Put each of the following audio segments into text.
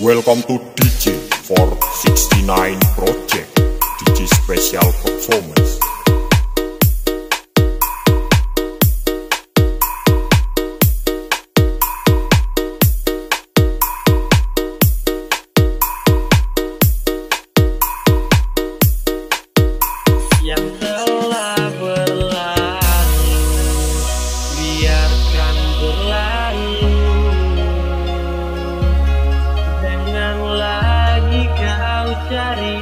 Welcome to DJ 469 Project, DJ Special Performance. mencari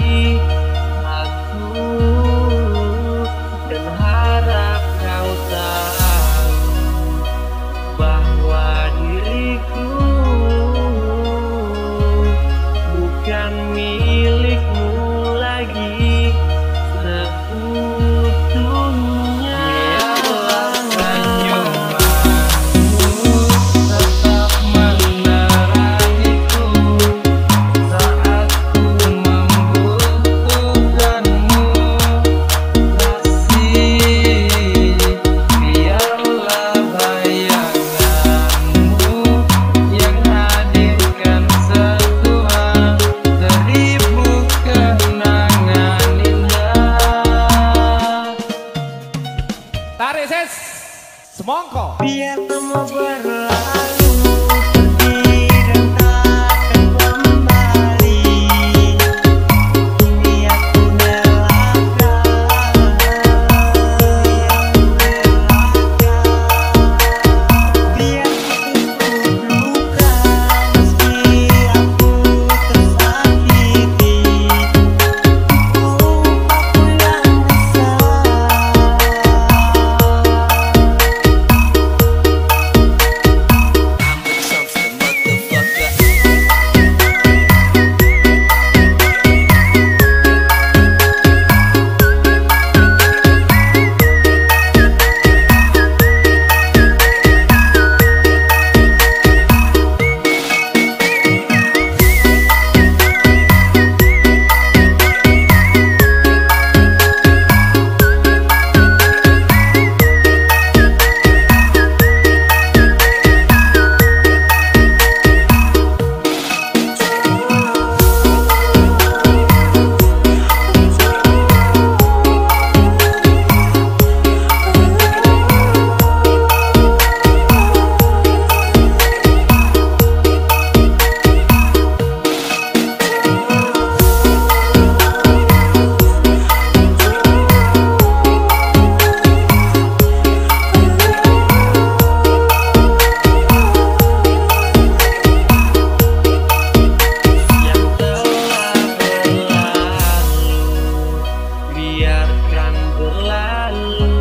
berlalu.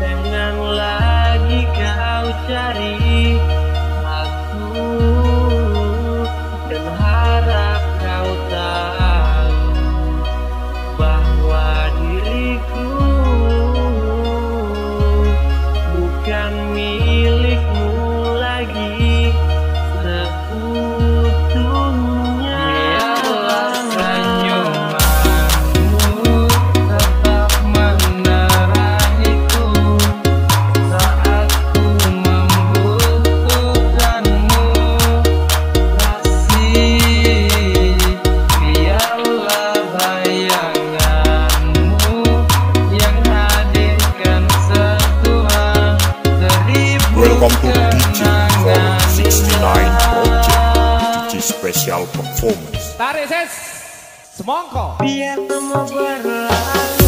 Jangan lagi kau cari special performance. Tarik ses, semongko. Biar berlalu.